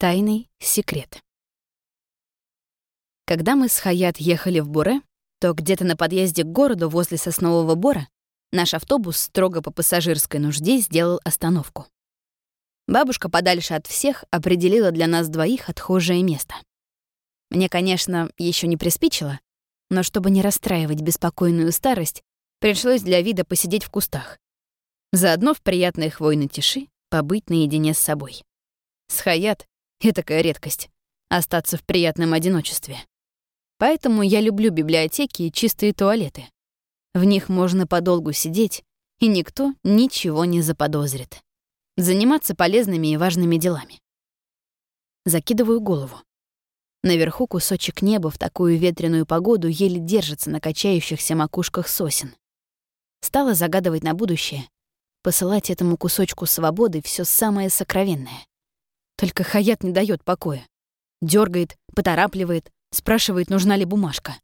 Тайный секрет. Когда мы с Хаят ехали в Буре, то где-то на подъезде к городу возле Соснового Бора наш автобус строго по пассажирской нужде сделал остановку. Бабушка подальше от всех определила для нас двоих отхожее место. Мне, конечно, еще не приспичило, но чтобы не расстраивать беспокойную старость, пришлось для вида посидеть в кустах. Заодно в приятной хвойной тиши побыть наедине с собой. С Хаят и такая редкость — остаться в приятном одиночестве. Поэтому я люблю библиотеки и чистые туалеты. В них можно подолгу сидеть, и никто ничего не заподозрит. Заниматься полезными и важными делами. Закидываю голову. Наверху кусочек неба в такую ветреную погоду еле держится на качающихся макушках сосен. Стала загадывать на будущее, посылать этому кусочку свободы все самое сокровенное. Только Хаят не дает покоя. Дергает, поторапливает, спрашивает, нужна ли бумажка.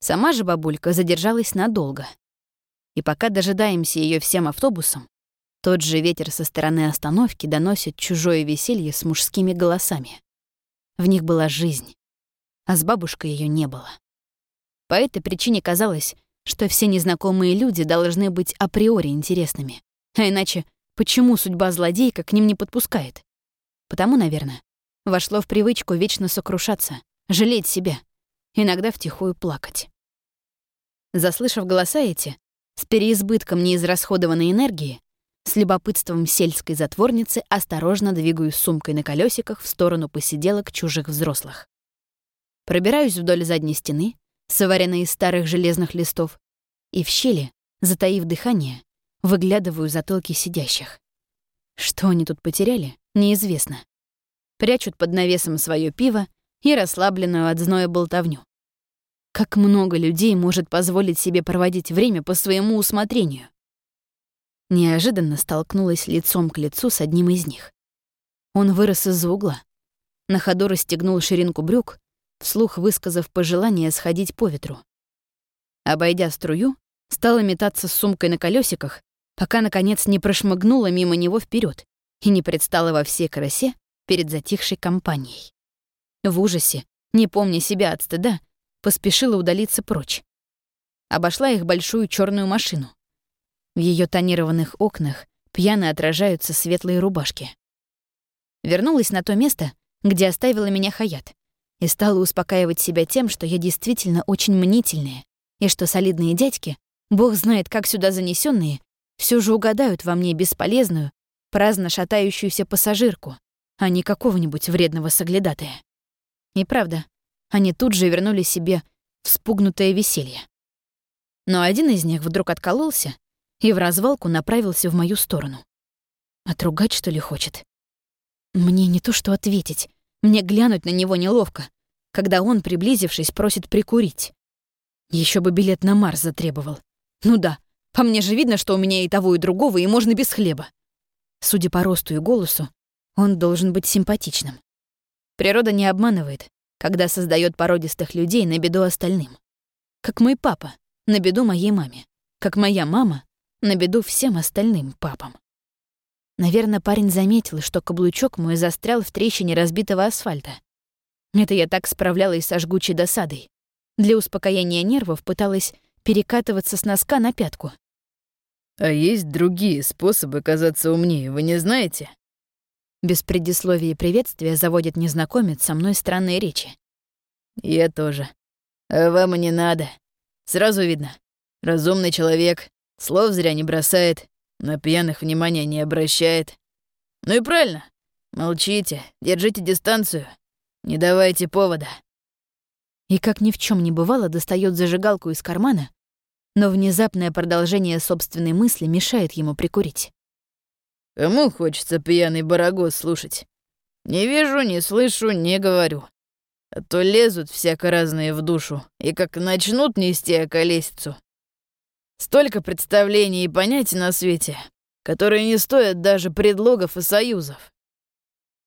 Сама же бабулька задержалась надолго. И пока дожидаемся ее всем автобусом, тот же ветер со стороны остановки доносит чужое веселье с мужскими голосами. В них была жизнь, а с бабушкой ее не было. По этой причине казалось, что все незнакомые люди должны быть априори интересными. А иначе почему судьба злодейка к ним не подпускает? Потому, наверное, вошло в привычку вечно сокрушаться, жалеть себя, иногда втихую плакать. Заслышав голоса эти, с переизбытком неизрасходованной энергии, с любопытством сельской затворницы осторожно двигаюсь сумкой на колесиках в сторону посиделок чужих взрослых. Пробираюсь вдоль задней стены, соваренной из старых железных листов, и в щели, затаив дыхание, выглядываю затылки сидящих. Что они тут потеряли, неизвестно. Прячут под навесом свое пиво и расслабленную от зноя болтовню. Как много людей может позволить себе проводить время по своему усмотрению? Неожиданно столкнулась лицом к лицу с одним из них. Он вырос из-за угла. На ходу расстегнул ширинку брюк, вслух высказав пожелание сходить по ветру. Обойдя струю, стала метаться с сумкой на колесиках, пока, наконец, не прошмыгнула мимо него вперед и не предстала во всей красе перед затихшей компанией. В ужасе, не помня себя от стыда, поспешила удалиться прочь. Обошла их большую черную машину. В ее тонированных окнах пьяно отражаются светлые рубашки. Вернулась на то место, где оставила меня Хаят, и стала успокаивать себя тем, что я действительно очень мнительная, и что солидные дядьки, бог знает как сюда занесенные, все же угадают во мне бесполезную, праздно шатающуюся пассажирку, а не какого-нибудь вредного соглядатая. И правда, они тут же вернули себе вспугнутое веселье. Но один из них вдруг откололся и в развалку направился в мою сторону. Отругать, что ли, хочет? Мне не то что ответить, мне глянуть на него неловко, когда он, приблизившись, просит прикурить. Еще бы билет на Марс затребовал. Ну да, по мне же видно, что у меня и того, и другого, и можно без хлеба. Судя по росту и голосу, он должен быть симпатичным. Природа не обманывает, когда создает породистых людей на беду остальным. Как мой папа на беду моей маме. Как моя мама на беду всем остальным папам. Наверное, парень заметил, что каблучок мой застрял в трещине разбитого асфальта. Это я так справлялась со жгучей досадой. Для успокоения нервов пыталась перекатываться с носка на пятку. «А есть другие способы казаться умнее, вы не знаете?» Без предисловия и приветствия заводит незнакомец со мной странные речи. «Я тоже. А вам и не надо. Сразу видно. Разумный человек, слов зря не бросает, на пьяных внимания не обращает. Ну и правильно. Молчите, держите дистанцию, не давайте повода». И как ни в чем не бывало, достает зажигалку из кармана, но внезапное продолжение собственной мысли мешает ему прикурить. Кому хочется пьяный барагос слушать? Не вижу, не слышу, не говорю. А то лезут всяко разные в душу, и как начнут нести околесицу. Столько представлений и понятий на свете, которые не стоят даже предлогов и союзов.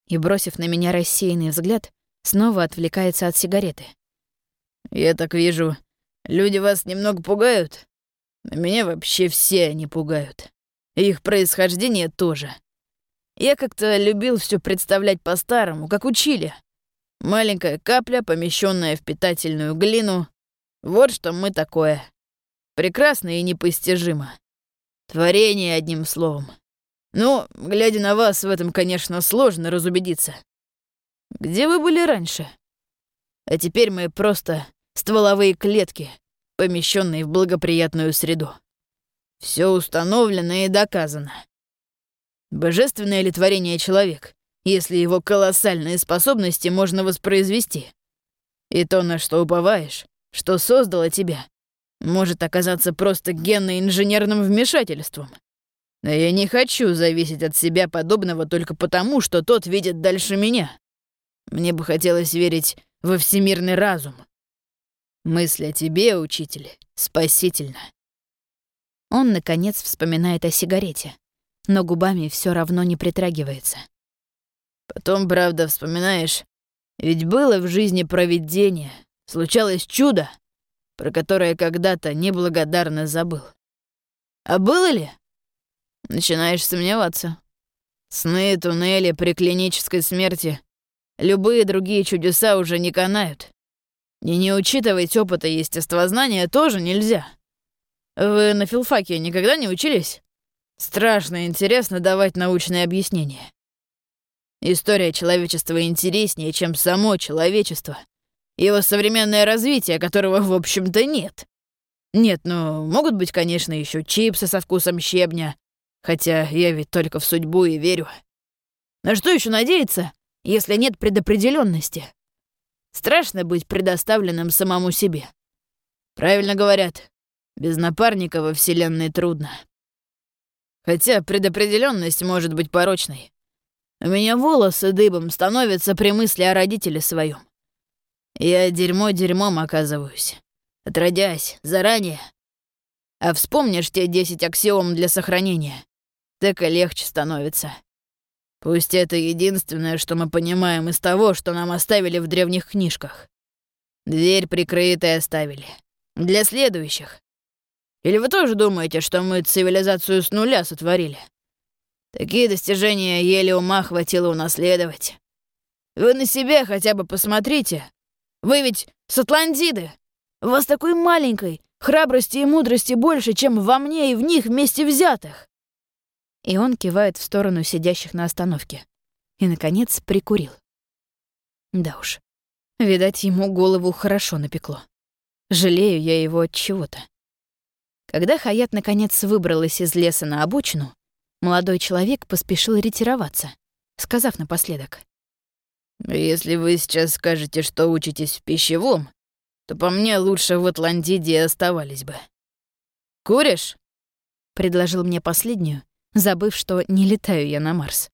И, бросив на меня рассеянный взгляд, снова отвлекается от сигареты. «Я так вижу, люди вас немного пугают? А меня вообще все они пугают. И их происхождение тоже. Я как-то любил все представлять по-старому, как учили. Маленькая капля, помещенная в питательную глину. Вот что мы такое. Прекрасно и непостижимо. Творение, одним словом. Ну, глядя на вас, в этом, конечно, сложно разубедиться. Где вы были раньше? А теперь мы просто стволовые клетки, помещенные в благоприятную среду. Все установлено и доказано. Божественное ли творение человек, если его колоссальные способности можно воспроизвести? И то, на что уповаешь, что создало тебя, может оказаться просто генно-инженерным вмешательством. Но я не хочу зависеть от себя подобного только потому, что тот видит дальше меня. Мне бы хотелось верить во всемирный разум. Мысль о тебе, учитель, спасительна. Он, наконец, вспоминает о сигарете, но губами все равно не притрагивается. Потом, правда, вспоминаешь, ведь было в жизни провидение, случалось чудо, про которое когда-то неблагодарно забыл. А было ли? Начинаешь сомневаться. Сны, туннели при клинической смерти, любые другие чудеса уже не канают. И не учитывать опыта естествознания тоже нельзя. Вы на филфаке никогда не учились? Страшно интересно давать научные объяснения. История человечества интереснее, чем само человечество — его современное развитие, которого, в общем-то, нет. Нет, ну, могут быть, конечно, еще чипсы со вкусом щебня, хотя я ведь только в судьбу и верю. На что еще надеяться, если нет предопределенности? Страшно быть предоставленным самому себе. Правильно говорят, без напарника во Вселенной трудно. Хотя предопределенность может быть порочной. У меня волосы дыбом становятся при мысли о родителе своем. Я дерьмо дерьмом оказываюсь. Отродясь, заранее. А вспомнишь те десять аксиом для сохранения, так и легче становится. Пусть это единственное, что мы понимаем из того, что нам оставили в древних книжках. Дверь прикрытой оставили. Для следующих. Или вы тоже думаете, что мы цивилизацию с нуля сотворили? Такие достижения еле ума хватило унаследовать. Вы на себя хотя бы посмотрите, вы ведь с Атлантиды. У вас такой маленькой, храбрости и мудрости больше, чем во мне и в них вместе взятых». И он кивает в сторону сидящих на остановке. И, наконец, прикурил. Да уж, видать, ему голову хорошо напекло. Жалею я его от чего-то. Когда Хаят наконец выбралась из леса на обочину, молодой человек поспешил ретироваться, сказав напоследок. Если вы сейчас скажете, что учитесь в пищевом, то по мне лучше в Атлантиде оставались бы. Куришь? Предложил мне последнюю, забыв, что не летаю я на Марс.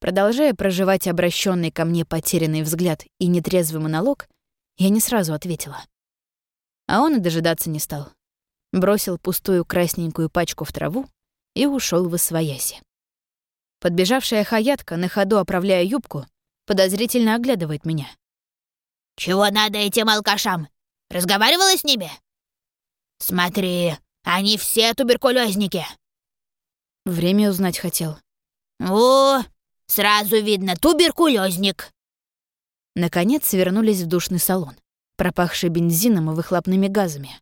Продолжая проживать обращенный ко мне потерянный взгляд и нетрезвый монолог, я не сразу ответила. А он и дожидаться не стал. Бросил пустую красненькую пачку в траву и ушел в освояси. Подбежавшая хаятка, на ходу оправляя юбку, подозрительно оглядывает меня. «Чего надо этим алкашам? Разговаривала с ними?» «Смотри, они все туберкулезники!» Время узнать хотел. «О, сразу видно, туберкулезник!» Наконец вернулись в душный салон, пропахший бензином и выхлопными газами.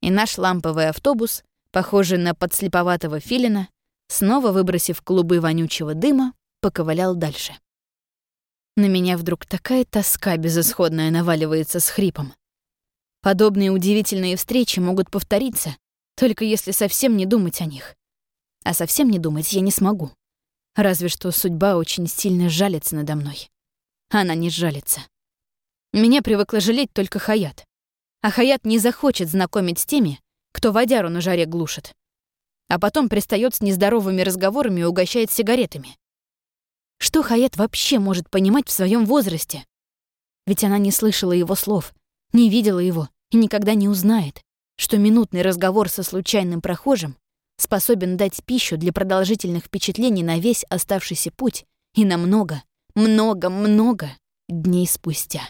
И наш ламповый автобус, похожий на подслеповатого филина, снова выбросив клубы вонючего дыма, поковылял дальше. На меня вдруг такая тоска безысходная наваливается с хрипом. Подобные удивительные встречи могут повториться, только если совсем не думать о них. А совсем не думать я не смогу. Разве что судьба очень сильно жалится надо мной. Она не жалится. Меня привыкла жалеть только Хаят. А Хаят не захочет знакомить с теми, кто водяру на жаре глушит. А потом пристает с нездоровыми разговорами и угощает сигаретами. Что Хаят вообще может понимать в своем возрасте? Ведь она не слышала его слов, не видела его и никогда не узнает, что минутный разговор со случайным прохожим способен дать пищу для продолжительных впечатлений на весь оставшийся путь и на много, много, много дней спустя.